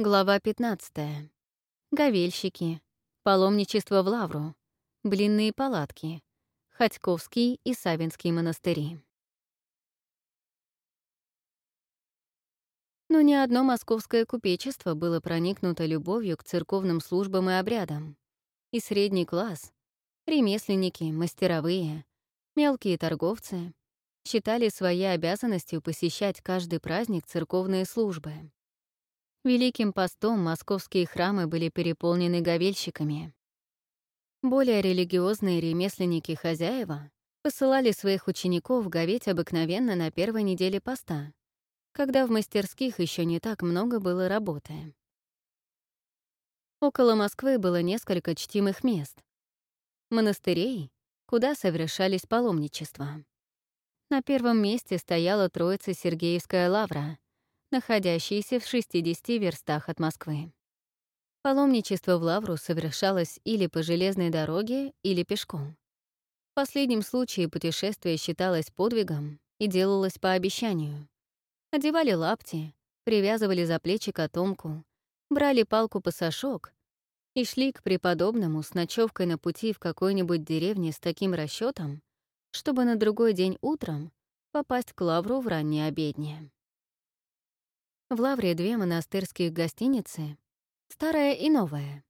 Глава 15. Говельщики. Паломничество в Лавру. Блинные палатки. Ходьковский и Савинский монастыри. Но ни одно московское купечество было проникнуто любовью к церковным службам и обрядам. И средний класс — ремесленники, мастеровые, мелкие торговцы — считали своей обязанностью посещать каждый праздник церковные службы. Великим постом московские храмы были переполнены говельщиками. Более религиозные ремесленники-хозяева посылали своих учеников говеть обыкновенно на первой неделе поста, когда в мастерских еще не так много было работы. Около Москвы было несколько чтимых мест. Монастырей, куда совершались паломничества. На первом месте стояла Троица Сергеевская лавра — находящиеся в 60 верстах от Москвы. Паломничество в Лавру совершалось или по железной дороге, или пешком. В последнем случае путешествие считалось подвигом и делалось по обещанию. Одевали лапти, привязывали за плечи котомку, брали палку-пасашок и шли к преподобному с ночевкой на пути в какой-нибудь деревне с таким расчетом, чтобы на другой день утром попасть к Лавру в раннее обедне. В Лавре две монастырских гостиницы, старая и новая,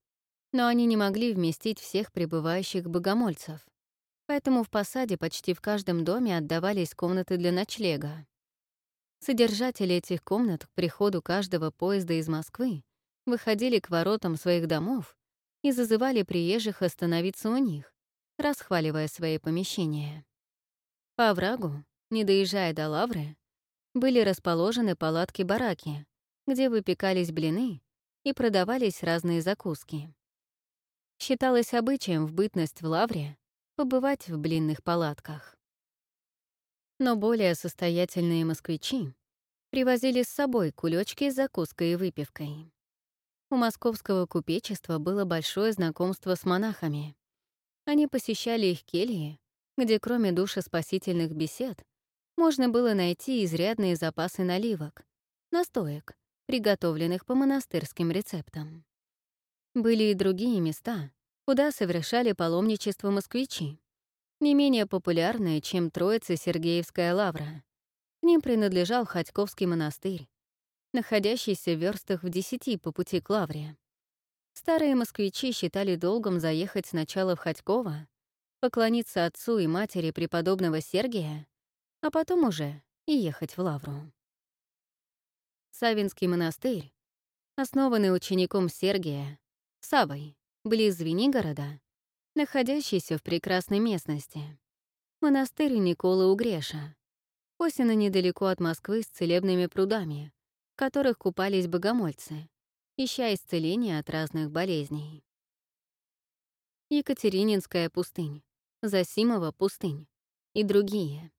но они не могли вместить всех прибывающих богомольцев, поэтому в посаде почти в каждом доме отдавались комнаты для ночлега. Содержатели этих комнат к приходу каждого поезда из Москвы выходили к воротам своих домов и зазывали приезжих остановиться у них, расхваливая свои помещения. По оврагу, не доезжая до Лавры, были расположены палатки-бараки, где выпекались блины и продавались разные закуски. Считалось обычаем в бытность в Лавре побывать в блинных палатках. Но более состоятельные москвичи привозили с собой кулечки с закуской и выпивкой. У московского купечества было большое знакомство с монахами. Они посещали их кельи, где кроме душеспасительных бесед можно было найти изрядные запасы наливок, настоек, приготовленных по монастырским рецептам. Были и другие места, куда совершали паломничество москвичи, не менее популярные, чем Троица Сергеевская лавра. К ним принадлежал Ходьковский монастырь, находящийся в верстах в десяти по пути к лавре. Старые москвичи считали долгом заехать сначала в Ходьково, поклониться отцу и матери преподобного Сергия, а потом уже и ехать в Лавру. Савинский монастырь, основанный учеником Сергия, Савой, близ Звенигорода, находящийся в прекрасной местности. Монастырь Николы Угреша, Осина недалеко от Москвы с целебными прудами, в которых купались богомольцы, ища исцеления от разных болезней. Екатерининская пустынь, Засимова пустынь и другие.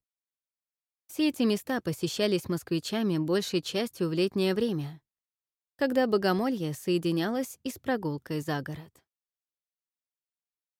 Все эти места посещались москвичами большей частью в летнее время, когда богомолье соединялось и с прогулкой за город.